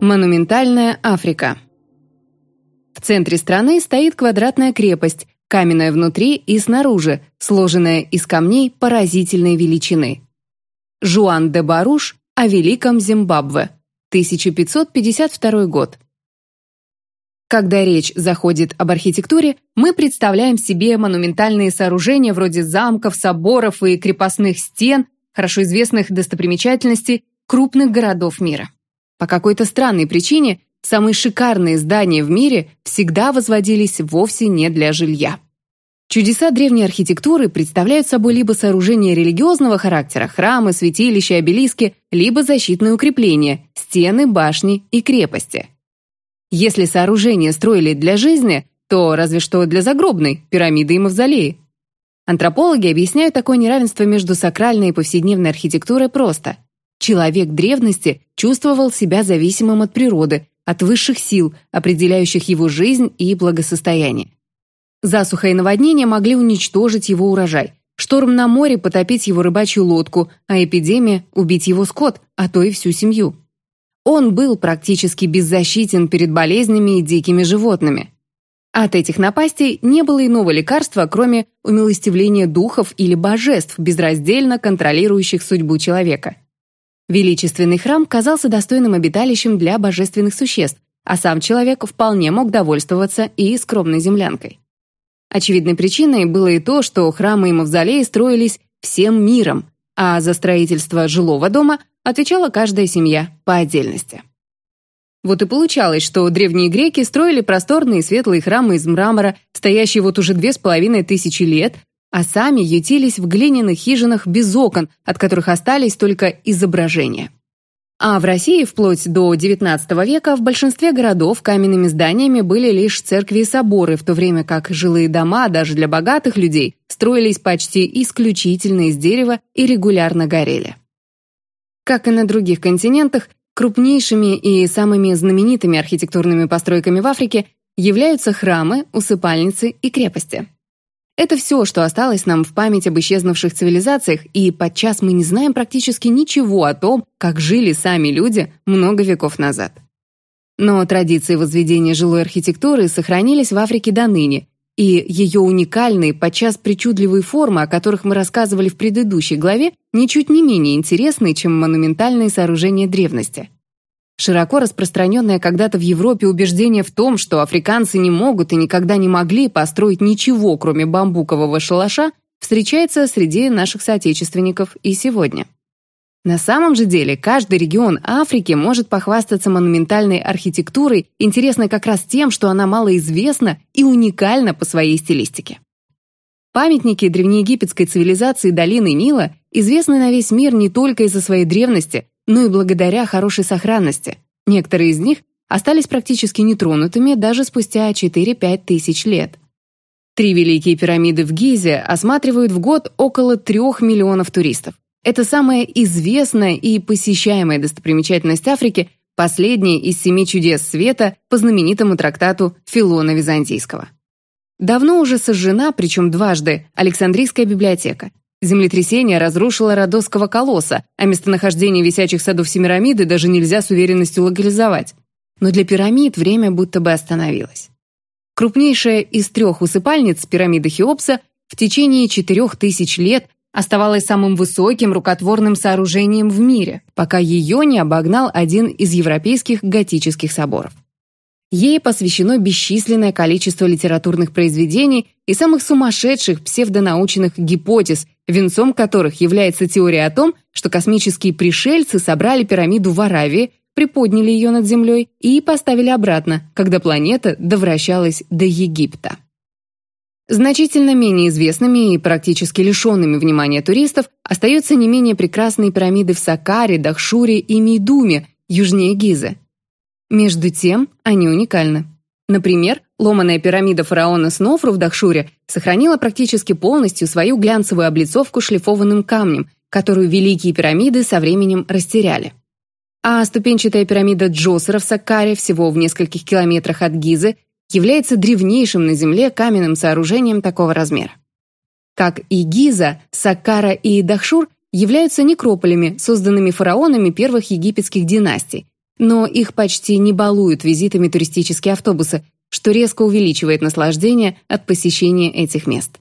Монументальная Африка. В центре страны стоит квадратная крепость, каменная внутри и снаружи, сложенная из камней поразительной величины. Жуан де Баруш о Великом Зимбабве, 1552 год. Когда речь заходит об архитектуре, мы представляем себе монументальные сооружения вроде замков, соборов и крепостных стен, хорошо известных достопримечательностей крупных городов мира. По какой-то странной причине самые шикарные здания в мире всегда возводились вовсе не для жилья. Чудеса древней архитектуры представляют собой либо сооружения религиозного характера, храмы, святилища, обелиски, либо защитные укрепления, стены, башни и крепости. Если сооружения строили для жизни, то разве что для загробной, пирамиды и мавзолеи. Антропологи объясняют такое неравенство между сакральной и повседневной архитектурой просто – Человек древности чувствовал себя зависимым от природы, от высших сил, определяющих его жизнь и благосостояние. Засуха и наводнение могли уничтожить его урожай, шторм на море потопить его рыбачью лодку, а эпидемия – убить его скот, а то и всю семью. Он был практически беззащитен перед болезнями и дикими животными. От этих напастей не было иного лекарства, кроме умилостивления духов или божеств, безраздельно контролирующих судьбу человека. Величественный храм казался достойным обиталищем для божественных существ, а сам человек вполне мог довольствоваться и скромной землянкой. Очевидной причиной было и то, что храмы и мавзолеи строились всем миром, а за строительство жилого дома отвечала каждая семья по отдельности. Вот и получалось, что древние греки строили просторные светлые храмы из мрамора, стоящие вот уже две с половиной тысячи лет, а сами ютились в глиняных хижинах без окон, от которых остались только изображения. А в России вплоть до XIX века в большинстве городов каменными зданиями были лишь церкви и соборы, в то время как жилые дома, даже для богатых людей, строились почти исключительно из дерева и регулярно горели. Как и на других континентах, крупнейшими и самыми знаменитыми архитектурными постройками в Африке являются храмы, усыпальницы и крепости. Это все, что осталось нам в память об исчезнувших цивилизациях, и подчас мы не знаем практически ничего о том, как жили сами люди много веков назад. Но традиции возведения жилой архитектуры сохранились в Африке до ныне, и ее уникальные, подчас причудливые формы, о которых мы рассказывали в предыдущей главе, ничуть не менее интересны, чем монументальные сооружения древности. Широко распространенное когда-то в Европе убеждение в том, что африканцы не могут и никогда не могли построить ничего, кроме бамбукового шалаша, встречается среди наших соотечественников и сегодня. На самом же деле, каждый регион Африки может похвастаться монументальной архитектурой, интересной как раз тем, что она малоизвестна и уникальна по своей стилистике. Памятники древнеегипетской цивилизации долины Нила известны на весь мир не только из-за своей древности, но и благодаря хорошей сохранности. Некоторые из них остались практически нетронутыми даже спустя 4-5 тысяч лет. Три великие пирамиды в Гизе осматривают в год около 3 миллионов туристов. Это самая известная и посещаемая достопримечательность Африки, последняя из семи чудес света по знаменитому трактату Филона Византийского. Давно уже сожжена, причем дважды, Александрийская библиотека. Землетрясение разрушило Родосского колосса, а местонахождение висячих садов Семирамиды даже нельзя с уверенностью локализовать. Но для пирамид время будто бы остановилось. Крупнейшая из трех усыпальниц пирамиды Хеопса в течение четырех тысяч лет оставалась самым высоким рукотворным сооружением в мире, пока ее не обогнал один из европейских готических соборов. Ей посвящено бесчисленное количество литературных произведений и самых сумасшедших псевдонаучных гипотез, венцом которых является теория о том, что космические пришельцы собрали пирамиду в Аравии, приподняли ее над Землей и поставили обратно, когда планета довращалась до Египта. Значительно менее известными и практически лишенными внимания туристов остаются не менее прекрасные пирамиды в Сакаре, Дахшуре и Мейдуме, южнее Гизы. Между тем, они уникальны. Например, ломаная пирамида фараона Снофру в Дахшуре сохранила практически полностью свою глянцевую облицовку шлифованным камнем, которую великие пирамиды со временем растеряли. А ступенчатая пирамида Джосера в Саккаре, всего в нескольких километрах от Гизы, является древнейшим на Земле каменным сооружением такого размера. Как и Гиза, Саккара и Дахшур являются некрополями, созданными фараонами первых египетских династий, но их почти не балуют визитами туристические автобусы, что резко увеличивает наслаждение от посещения этих мест.